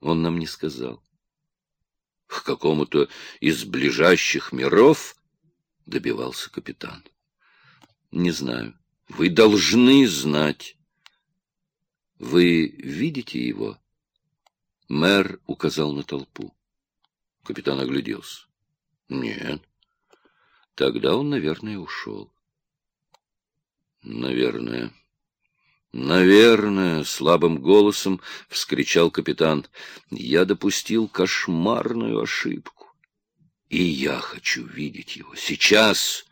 Он нам не сказал. К какому-то из ближайших миров добивался капитан. Не знаю. Вы должны знать. Вы видите его? Мэр указал на толпу. Капитан огляделся. Нет. Тогда он, наверное, ушел. Наверное. «Наверное», — слабым голосом вскричал капитан, — «я допустил кошмарную ошибку. И я хочу видеть его сейчас».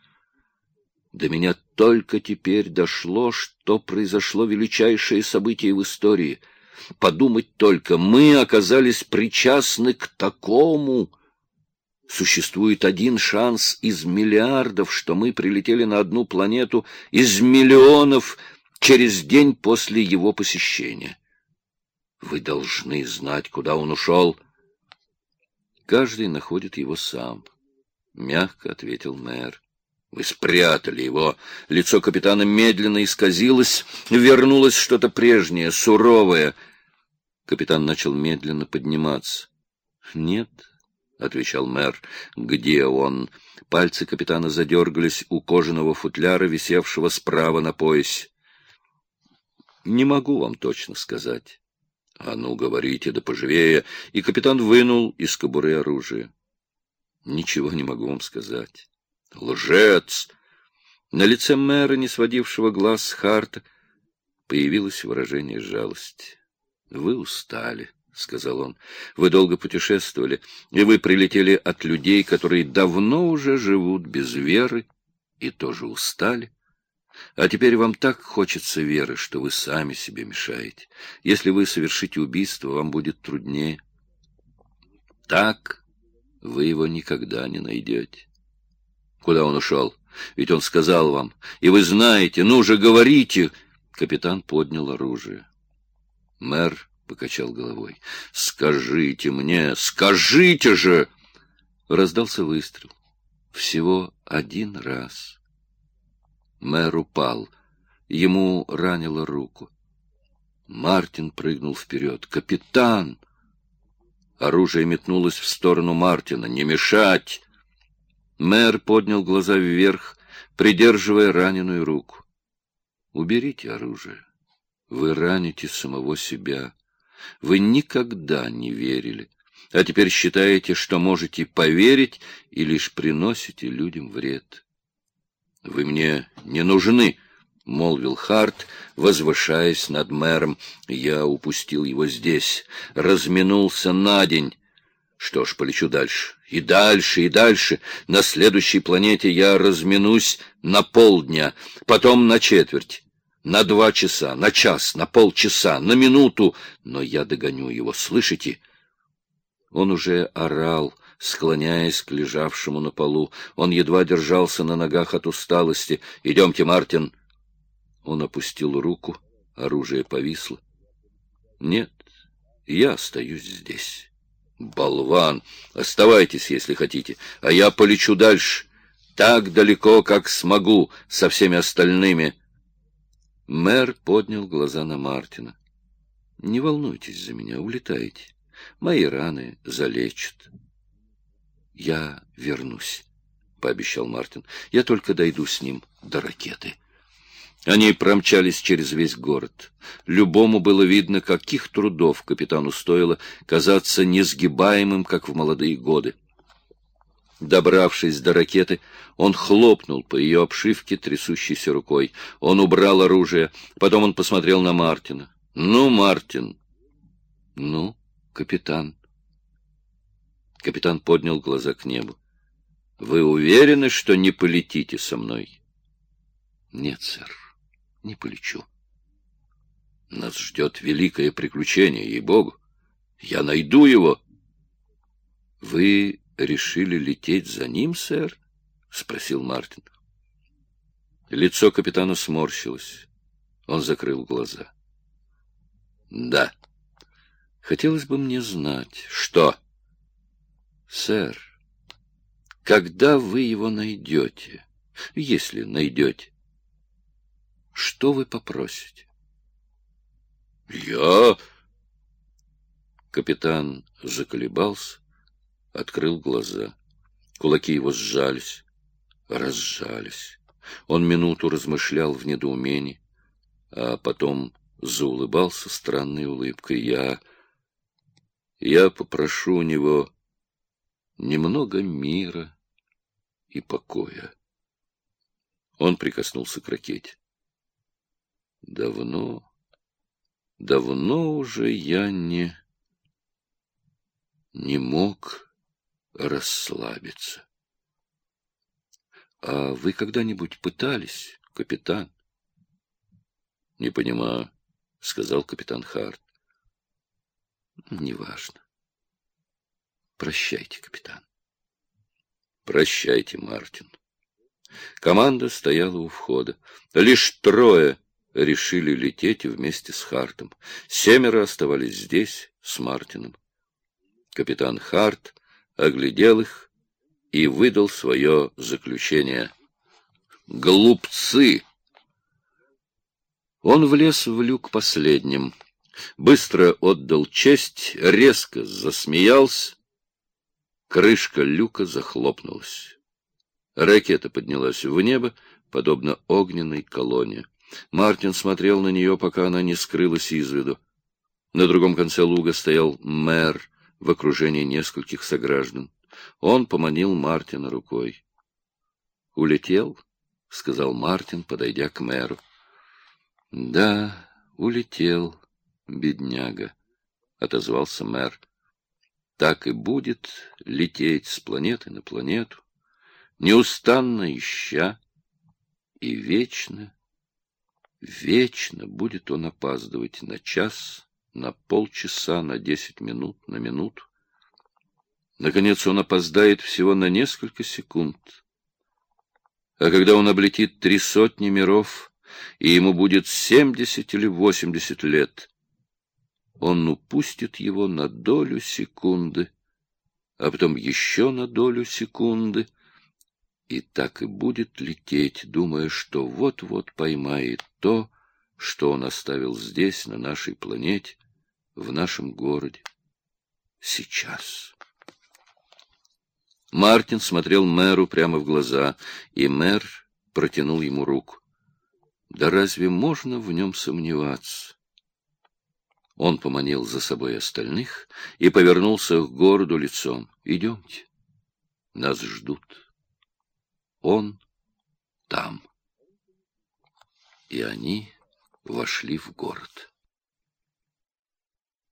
До меня только теперь дошло, что произошло величайшее событие в истории. Подумать только, мы оказались причастны к такому. Существует один шанс из миллиардов, что мы прилетели на одну планету из миллионов — через день после его посещения. Вы должны знать, куда он ушел. Каждый находит его сам, — мягко ответил мэр. Вы спрятали его. Лицо капитана медленно исказилось, вернулось что-то прежнее, суровое. Капитан начал медленно подниматься. — Нет, — отвечал мэр. — Где он? Пальцы капитана задергались у кожаного футляра, висевшего справа на поясе. Не могу вам точно сказать. — А ну, говорите, да поживее. И капитан вынул из кобуры оружие. — Ничего не могу вам сказать. — Лжец! На лице мэра, не сводившего глаз с Харта, появилось выражение жалости. — Вы устали, — сказал он. — Вы долго путешествовали, и вы прилетели от людей, которые давно уже живут без веры и тоже устали. А теперь вам так хочется веры, что вы сами себе мешаете. Если вы совершите убийство, вам будет труднее. Так вы его никогда не найдете. Куда он ушел? Ведь он сказал вам. И вы знаете, ну же, говорите. Капитан поднял оружие. Мэр покачал головой. «Скажите мне, скажите же!» Раздался выстрел. Всего один раз. Мэр упал. Ему ранило руку. Мартин прыгнул вперед. «Капитан!» Оружие метнулось в сторону Мартина. «Не мешать!» Мэр поднял глаза вверх, придерживая раненую руку. «Уберите оружие. Вы раните самого себя. Вы никогда не верили, а теперь считаете, что можете поверить и лишь приносите людям вред». — Вы мне не нужны, — молвил Харт, возвышаясь над мэром. Я упустил его здесь, разминулся на день. Что ж, полечу дальше. И дальше, и дальше. На следующей планете я разминусь на полдня, потом на четверть. На два часа, на час, на полчаса, на минуту. Но я догоню его, слышите? Он уже орал, — склоняясь к лежавшему на полу. Он едва держался на ногах от усталости. «Идемте, Мартин!» Он опустил руку, оружие повисло. «Нет, я остаюсь здесь». «Болван! Оставайтесь, если хотите, а я полечу дальше, так далеко, как смогу, со всеми остальными». Мэр поднял глаза на Мартина. «Не волнуйтесь за меня, улетайте. Мои раны залечат». «Я вернусь», — пообещал Мартин. «Я только дойду с ним до ракеты». Они промчались через весь город. Любому было видно, каких трудов капитану стоило казаться несгибаемым, как в молодые годы. Добравшись до ракеты, он хлопнул по ее обшивке трясущейся рукой. Он убрал оружие, потом он посмотрел на Мартина. «Ну, Мартин!» «Ну, капитан!» Капитан поднял глаза к небу. — Вы уверены, что не полетите со мной? — Нет, сэр, не полечу. — Нас ждет великое приключение, ей-богу. Я найду его. — Вы решили лететь за ним, сэр? — спросил Мартин. Лицо капитана сморщилось. Он закрыл глаза. — Да. Хотелось бы мне знать, что... Сэр, когда вы его найдете, если найдете, что вы попросите? Я... Капитан заколебался, открыл глаза. Кулаки его сжались, разжались. Он минуту размышлял в недоумении, а потом заулыбался странной улыбкой. Я... я попрошу у него немного мира и покоя. Он прикоснулся к ракете. Давно, давно уже я не... не мог расслабиться. А вы когда-нибудь пытались, капитан? Не понимаю, сказал капитан Харт. Неважно. Прощайте, капитан. Прощайте, Мартин. Команда стояла у входа. Лишь трое решили лететь вместе с Хартом. Семеро оставались здесь с Мартином. Капитан Харт оглядел их и выдал свое заключение. «Глупцы!» Он влез в люк последним, быстро отдал честь, резко засмеялся. Крышка люка захлопнулась. Ракета поднялась в небо, подобно огненной колонне. Мартин смотрел на нее, пока она не скрылась из виду. На другом конце луга стоял мэр в окружении нескольких сограждан. Он поманил Мартина рукой. «Улетел?» — сказал Мартин, подойдя к мэру. «Да, улетел, бедняга», — отозвался мэр. «Так и будет лететь с планеты на планету, неустанно ища, и вечно, вечно будет он опаздывать на час, на полчаса, на десять минут, на минуту. Наконец он опоздает всего на несколько секунд. А когда он облетит три сотни миров, и ему будет семьдесят или восемьдесят лет, он упустит его на долю секунды, а потом еще на долю секунды, и так и будет лететь, думая, что вот-вот поймает то, что он оставил здесь, на нашей планете, в нашем городе. Сейчас. Мартин смотрел мэру прямо в глаза, и мэр протянул ему руку. Да разве можно в нем сомневаться? Он поманил за собой остальных и повернулся к городу лицом. «Идемте, нас ждут. Он там». И они вошли в город.